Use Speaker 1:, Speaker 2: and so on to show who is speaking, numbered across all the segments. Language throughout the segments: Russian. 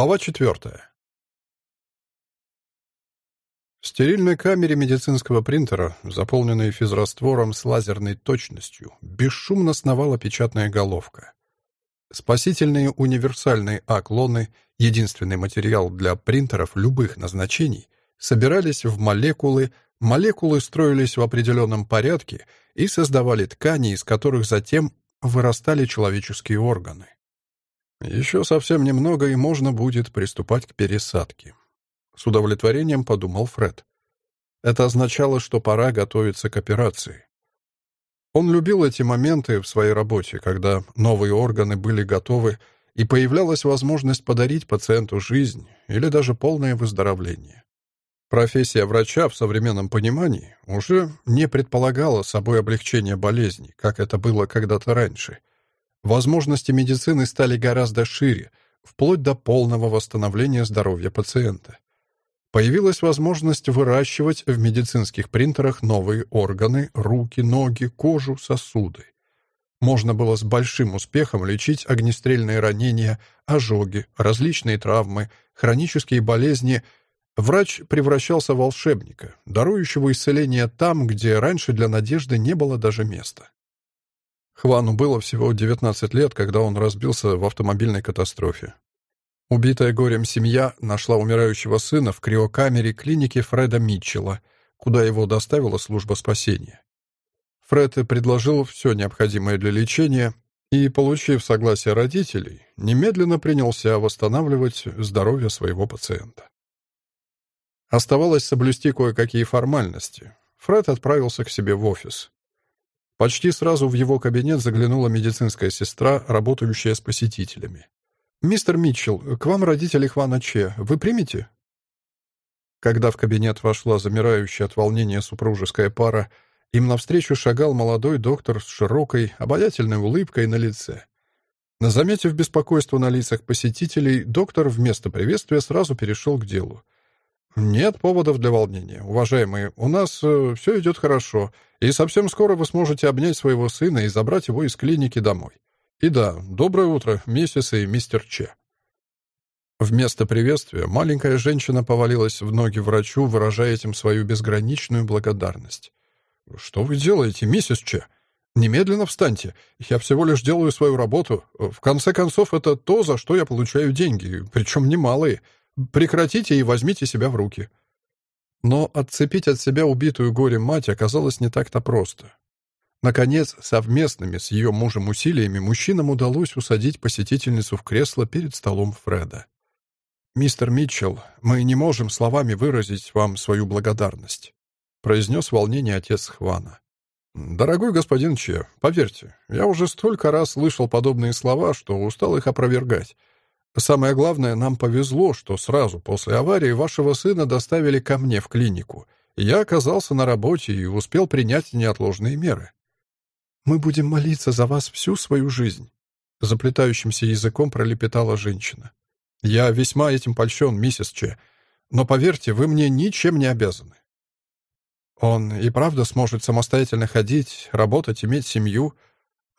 Speaker 1: Глава четвертая. В стерильной камере медицинского принтера, заполненной физраствором с лазерной точностью, бесшумно сновала печатная головка. Спасительные универсальные А-клоны, единственный материал для принтеров любых назначений, собирались в молекулы, молекулы строились в определенном порядке и создавали ткани, из которых затем вырастали человеческие органы. Еще совсем немного, и можно будет приступать к пересадке. С удовлетворением подумал Фред. Это означало, что пора готовиться к операции. Он любил эти моменты в своей работе, когда новые органы были готовы, и появлялась возможность подарить пациенту жизнь или даже полное выздоровление. Профессия врача в современном понимании уже не предполагала собой облегчение болезни, как это было когда-то раньше — Возможности медицины стали гораздо шире, вплоть до полного восстановления здоровья пациента. Появилась возможность выращивать в медицинских принтерах новые органы, руки, ноги, кожу, сосуды. Можно было с большим успехом лечить огнестрельные ранения, ожоги, различные травмы, хронические болезни. Врач превращался в волшебника, дарующего исцеление там, где раньше для надежды не было даже места. Хвану было всего 19 лет, когда он разбился в автомобильной катастрофе. Убитая горем семья нашла умирающего сына в криокамере клиники Фреда Митчелла, куда его доставила служба спасения. Фред предложил все необходимое для лечения и, получив согласие родителей, немедленно принялся восстанавливать здоровье своего пациента. Оставалось соблюсти кое-какие формальности. Фред отправился к себе в офис. Почти сразу в его кабинет заглянула медицинская сестра, работающая с посетителями. «Мистер Митчелл, к вам родители Хвана Че. Вы примете?» Когда в кабинет вошла замирающая от волнения супружеская пара, им навстречу шагал молодой доктор с широкой, обаятельной улыбкой на лице. Заметив беспокойство на лицах посетителей, доктор вместо приветствия сразу перешел к делу. «Нет поводов для волнения, уважаемые. У нас э, все идет хорошо, и совсем скоро вы сможете обнять своего сына и забрать его из клиники домой. И да, доброе утро, миссис и мистер Че». Вместо приветствия маленькая женщина повалилась в ноги врачу, выражая этим свою безграничную благодарность. «Что вы делаете, миссис Че? Немедленно встаньте. Я всего лишь делаю свою работу. В конце концов, это то, за что я получаю деньги, причем немалые». Прекратите и возьмите себя в руки». Но отцепить от себя убитую горем мать оказалось не так-то просто. Наконец, совместными с ее мужем усилиями мужчинам удалось усадить посетительницу в кресло перед столом Фреда. «Мистер Митчелл, мы не можем словами выразить вам свою благодарность», произнес волнение отец Хвана. «Дорогой господин Че, поверьте, я уже столько раз слышал подобные слова, что устал их опровергать. Самое главное, нам повезло, что сразу после аварии вашего сына доставили ко мне в клинику. Я оказался на работе и успел принять неотложные меры. Мы будем молиться за вас всю свою жизнь, заплетающимся языком пролепетала женщина. Я весьма этим польщен, миссис Че, но поверьте, вы мне ничем не обязаны. Он и правда сможет самостоятельно ходить, работать, иметь семью,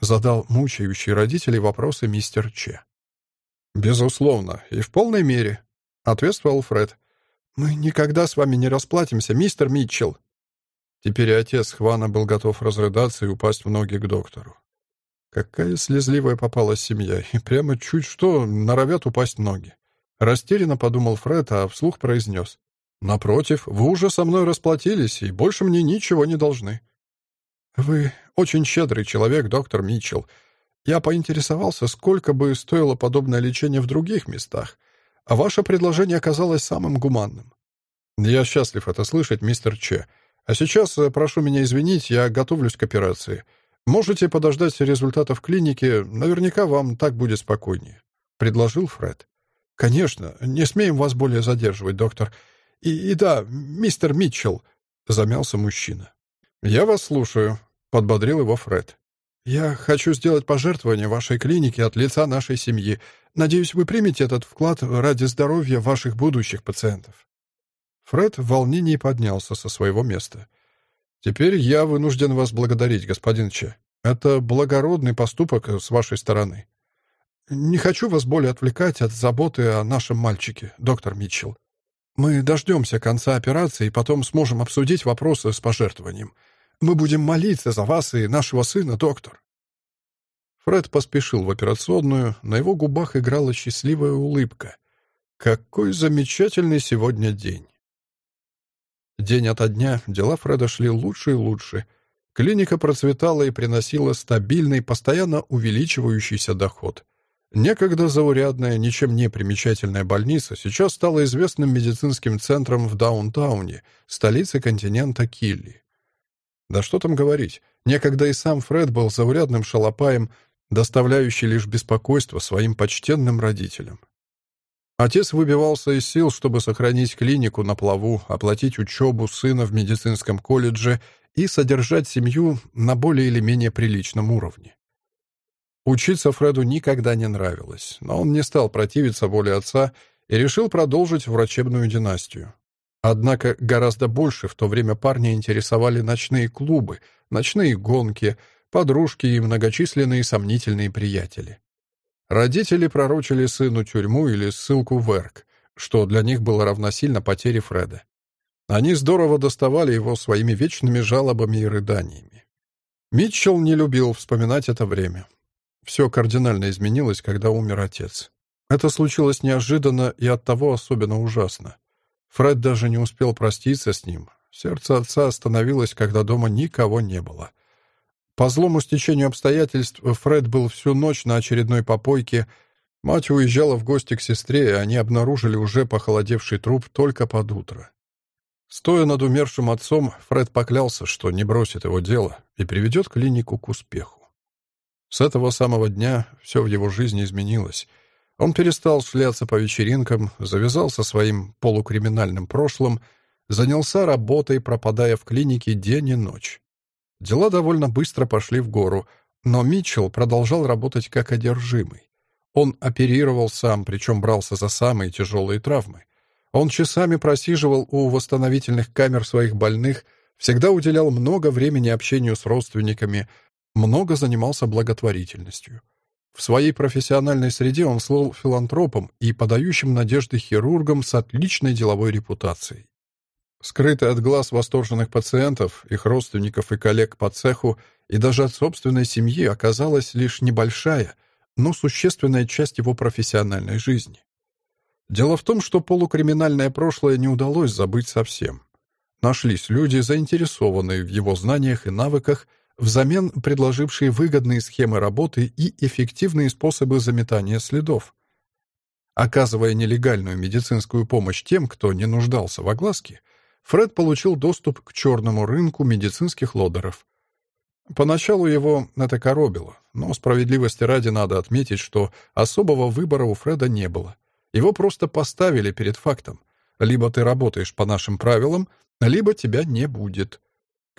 Speaker 1: задал мучающий родителей вопросы мистер Че. «Безусловно, и в полной мере», — ответствовал Фред. «Мы никогда с вами не расплатимся, мистер Митчелл». Теперь отец Хвана был готов разрыдаться и упасть в ноги к доктору. Какая слезливая попалась семья, и прямо чуть что норовят упасть ноги. Растерянно подумал Фред, а вслух произнес. «Напротив, вы уже со мной расплатились, и больше мне ничего не должны». «Вы очень щедрый человек, доктор Митчелл, я поинтересовался, сколько бы стоило подобное лечение в других местах, а ваше предложение оказалось самым гуманным. Я счастлив это слышать, мистер Че. А сейчас, э, прошу меня извинить, я готовлюсь к операции. Можете подождать результатов клиники, наверняка вам так будет спокойнее», — предложил Фред. «Конечно, не смеем вас более задерживать, доктор. И, и да, мистер Митчелл», — замялся мужчина. «Я вас слушаю», — подбодрил его Фред. «Я хочу сделать пожертвование вашей клинике от лица нашей семьи. Надеюсь, вы примете этот вклад ради здоровья ваших будущих пациентов». Фред в волнении поднялся со своего места. «Теперь я вынужден вас благодарить, господин Че. Это благородный поступок с вашей стороны». Не хочу вас более отвлекать от заботы о нашем мальчике, доктор Митчелл. Мы дождемся конца операции и потом сможем обсудить вопросы с пожертвованием. Мы будем молиться за вас и нашего сына, доктор». Фред поспешил в операционную, на его губах играла счастливая улыбка. «Какой замечательный сегодня день!» День ото дня дела Фреда шли лучше и лучше. Клиника процветала и приносила стабильный, постоянно увеличивающийся доход. Некогда заурядная, ничем не примечательная больница сейчас стала известным медицинским центром в Даунтауне, столице континента Килли. Да что там говорить, некогда и сам Фред был заурядным шалопаем, доставляющий лишь беспокойство своим почтенным родителям. Отец выбивался из сил, чтобы сохранить клинику на плаву, оплатить учебу сына в медицинском колледже и содержать семью на более или менее приличном уровне. Учиться Фреду никогда не нравилось, но он не стал противиться воле отца и решил продолжить врачебную династию. Однако гораздо больше в то время парня интересовали ночные клубы, ночные гонки, подружки и многочисленные сомнительные приятели. Родители пророчили сыну тюрьму или ссылку в Эрк, что для них было равносильно потере Фреда. Они здорово доставали его своими вечными жалобами и рыданиями. Митчелл не любил вспоминать это время. Все кардинально изменилось, когда умер отец. Это случилось неожиданно и оттого особенно ужасно. Фред даже не успел проститься с ним. Сердце отца остановилось, когда дома никого не было. По злому стечению обстоятельств Фред был всю ночь на очередной попойке. Мать уезжала в гости к сестре, и они обнаружили уже похолодевший труп только под утро. Стоя над умершим отцом, Фред поклялся, что не бросит его дело и приведет клинику к успеху. С этого самого дня все в его жизни изменилось. Он перестал шляться по вечеринкам, завязал со своим полукриминальным прошлым, занялся работой, пропадая в клинике день и ночь. Дела довольно быстро пошли в гору, но Митчелл продолжал работать как одержимый. Он оперировал сам, причем брался за самые тяжелые травмы. Он часами просиживал у восстановительных камер своих больных, всегда уделял много времени общению с родственниками, много занимался благотворительностью. В своей профессиональной среде он слыл филантропом и подающим надежды хирургом с отличной деловой репутацией. Скрытый от глаз восторженных пациентов, их родственников и коллег по цеху и даже от собственной семьи оказалась лишь небольшая, но существенная часть его профессиональной жизни. Дело в том, что полукриминальное прошлое не удалось забыть совсем. Нашлись люди, заинтересованные в его знаниях и навыках – взамен предложившие выгодные схемы работы и эффективные способы заметания следов. Оказывая нелегальную медицинскую помощь тем, кто не нуждался в огласке, Фред получил доступ к черному рынку медицинских лодеров. Поначалу его это коробило, но справедливости ради надо отметить, что особого выбора у Фреда не было. Его просто поставили перед фактом. Либо ты работаешь по нашим правилам, либо тебя не будет.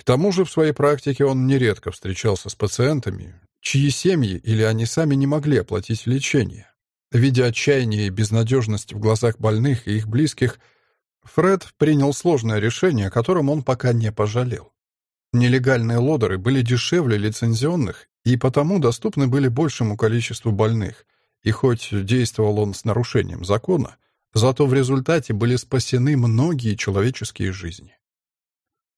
Speaker 1: К тому же в своей практике он нередко встречался с пациентами, чьи семьи или они сами не могли оплатить лечение. Видя отчаяние и безнадежность в глазах больных и их близких, Фред принял сложное решение, о котором он пока не пожалел. Нелегальные лодеры были дешевле лицензионных и потому доступны были большему количеству больных, и хоть действовал он с нарушением закона, зато в результате были спасены многие человеческие жизни.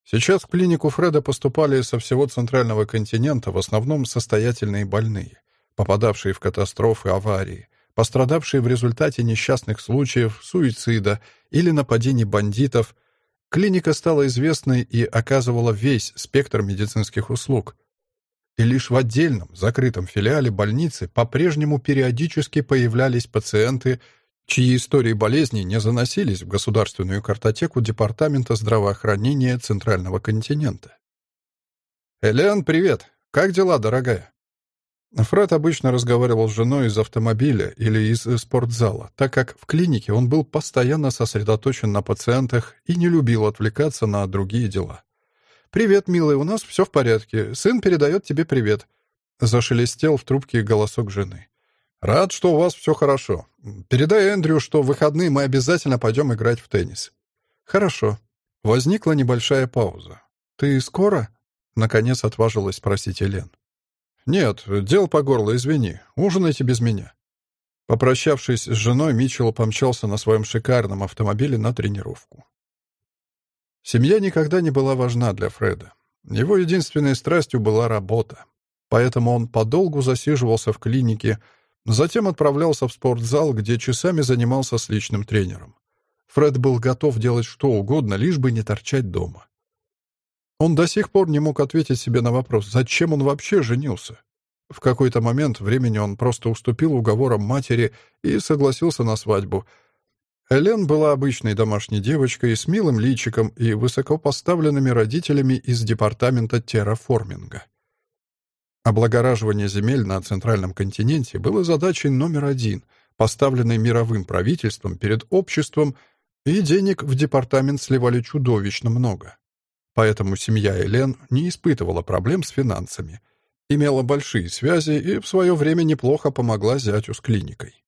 Speaker 1: Сейчас в клинику Фреда поступали со всего центрального континента в основном состоятельные больные, попадавшие в катастрофы, аварии, пострадавшие в результате несчастных случаев, суицида или нападений бандитов. Клиника стала известной и оказывала весь спектр медицинских услуг. И лишь в отдельном, закрытом филиале больницы по-прежнему периодически появлялись пациенты чьи истории болезней не заносились в государственную картотеку Департамента здравоохранения Центрального континента. «Элен, привет! Как дела, дорогая?» Фред обычно разговаривал с женой из автомобиля или из спортзала, так как в клинике он был постоянно сосредоточен на пациентах и не любил отвлекаться на другие дела. «Привет, милый, у нас все в порядке. Сын передает тебе привет», — зашелестел в трубке голосок жены. «Рад, что у вас все хорошо. Передай Эндрю, что в выходные мы обязательно пойдем играть в теннис». «Хорошо». Возникла небольшая пауза. «Ты скоро?» — наконец отважилась спросить Элен. «Нет, дел по горло, извини. Ужинайте без меня». Попрощавшись с женой, Митчелл помчался на своем шикарном автомобиле на тренировку. Семья никогда не была важна для Фреда. Его единственной страстью была работа. Поэтому он подолгу засиживался в клинике, затем отправлялся в спортзал, где часами занимался с личным тренером. Фред был готов делать что угодно, лишь бы не торчать дома. Он до сих пор не мог ответить себе на вопрос, зачем он вообще женился. В какой-то момент времени он просто уступил уговорам матери и согласился на свадьбу. Элен была обычной домашней девочкой с милым личиком и высокопоставленными родителями из департамента терраформинга. Облагораживание земель на Центральном континенте было задачей номер один, поставленной мировым правительством перед обществом, и денег в департамент сливали чудовищно много. Поэтому семья Элен не испытывала проблем с финансами, имела большие связи и в свое время неплохо помогла зятю с клиникой.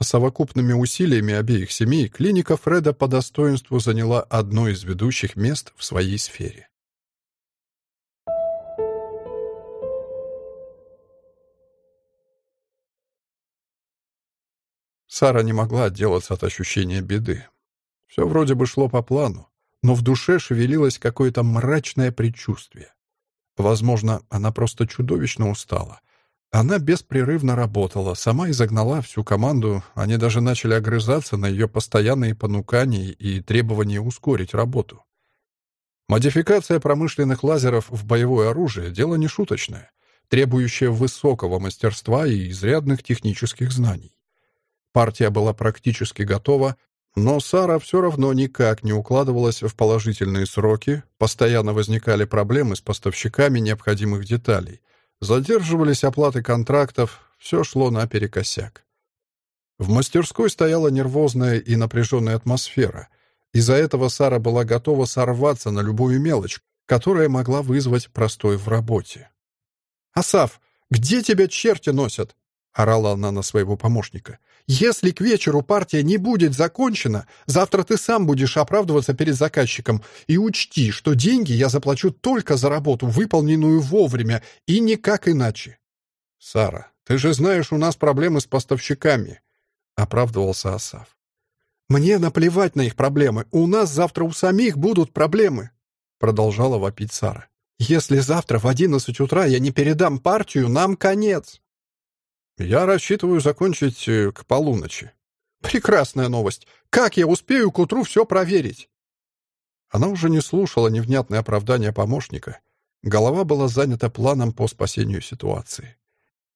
Speaker 1: Совокупными усилиями обеих семей клиника Фреда по достоинству заняла одно из ведущих мест в своей сфере. Сара не могла отделаться от ощущения беды. Все вроде бы шло по плану но в душе шевелилось какое-то мрачное предчувствие. Возможно, она просто чудовищно устала. Она беспрерывно работала, сама изогнала всю команду, они даже начали огрызаться на ее постоянные понукания и требования ускорить работу. Модификация промышленных лазеров в боевое оружие — дело не шуточное, требующее высокого мастерства и изрядных технических знаний. Партия была практически готова, но Сара все равно никак не укладывалась в положительные сроки, постоянно возникали проблемы с поставщиками необходимых деталей, задерживались оплаты контрактов, все шло наперекосяк. В мастерской стояла нервозная и напряженная атмосфера. Из-за этого Сара была готова сорваться на любую мелочь, которая могла вызвать простой в работе. «Асав, где тебя черти носят?» — орала она на своего помощника. Если к вечеру партия не будет закончена, завтра ты сам будешь оправдываться перед заказчиком. И учти, что деньги я заплачу только за работу, выполненную вовремя, и никак иначе. Сара, ты же знаешь, у нас проблемы с поставщиками, оправдывался Асав. Мне наплевать на их проблемы. У нас завтра у самих будут проблемы, продолжала вопить Сара. Если завтра в одиннадцать утра я не передам партию, нам конец. Я рассчитываю закончить э, к полуночи. Прекрасная новость. Как я успею к утру все проверить? Она уже не слушала невнятное оправдание помощника. Голова была занята планом по спасению ситуации.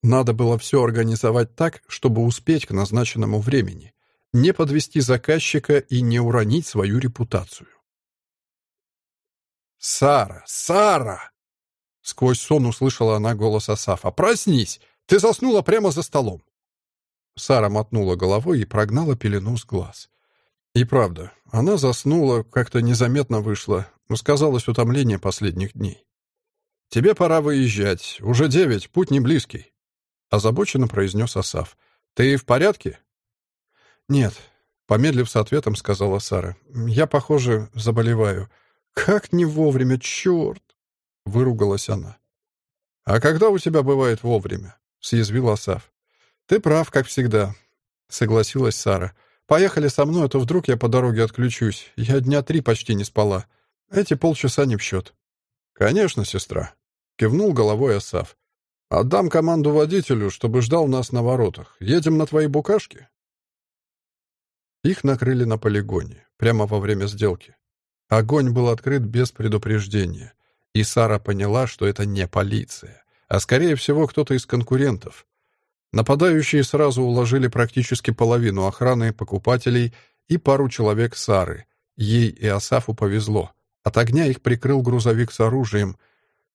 Speaker 1: Надо было все организовать так, чтобы успеть к назначенному времени, не подвести заказчика и не уронить свою репутацию. «Сара! Сара!» Сквозь сон услышала она голос Асафа. «Проснись! Ты заснула прямо за столом!» Сара мотнула головой и прогнала пелену с глаз. И правда, она заснула, как-то незаметно вышла, сказалось утомление последних дней. «Тебе пора выезжать. Уже девять, путь не близкий», — озабоченно произнес Асав. «Ты в порядке?» «Нет», — помедлив с ответом, сказала Сара. «Я, похоже, заболеваю. Как не вовремя, черт!» — выругалась она. «А когда у тебя бывает вовремя?» — съязвил Асав. «Ты прав, как всегда», — согласилась Сара. «Поехали со мной, а то вдруг я по дороге отключусь. Я дня три почти не спала. Эти полчаса не в счет». «Конечно, сестра», — кивнул головой Асав. «Отдам команду водителю, чтобы ждал нас на воротах. Едем на твои букашки?» Их накрыли на полигоне, прямо во время сделки. Огонь был открыт без предупреждения, и Сара поняла, что это не полиция а скорее всего кто-то из конкурентов. Нападающие сразу уложили практически половину охраны покупателей и пару человек Сары. Ей и Асафу повезло. От огня их прикрыл грузовик с оружием.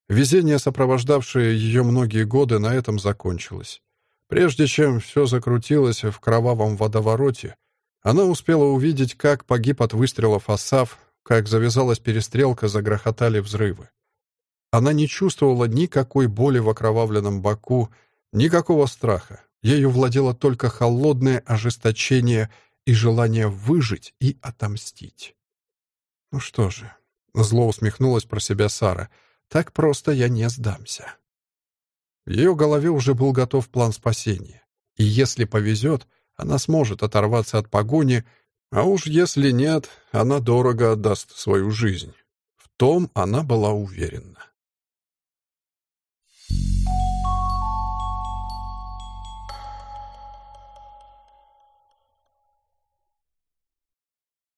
Speaker 1: Везение, сопровождавшее ее многие годы, на этом закончилось. Прежде чем все закрутилось в кровавом водовороте, она успела увидеть, как погиб от выстрелов Асаф, как завязалась перестрелка, загрохотали взрывы. Она не чувствовала никакой боли в окровавленном боку, никакого страха. Ею владело только холодное ожесточение и желание выжить и отомстить. «Ну что же», — зло усмехнулась про себя Сара, — «так просто я не сдамся». В ее голове уже был готов план спасения. И если повезет, она сможет оторваться от погони, а уж если нет, она дорого отдаст свою жизнь. В том она была уверена. Thank you.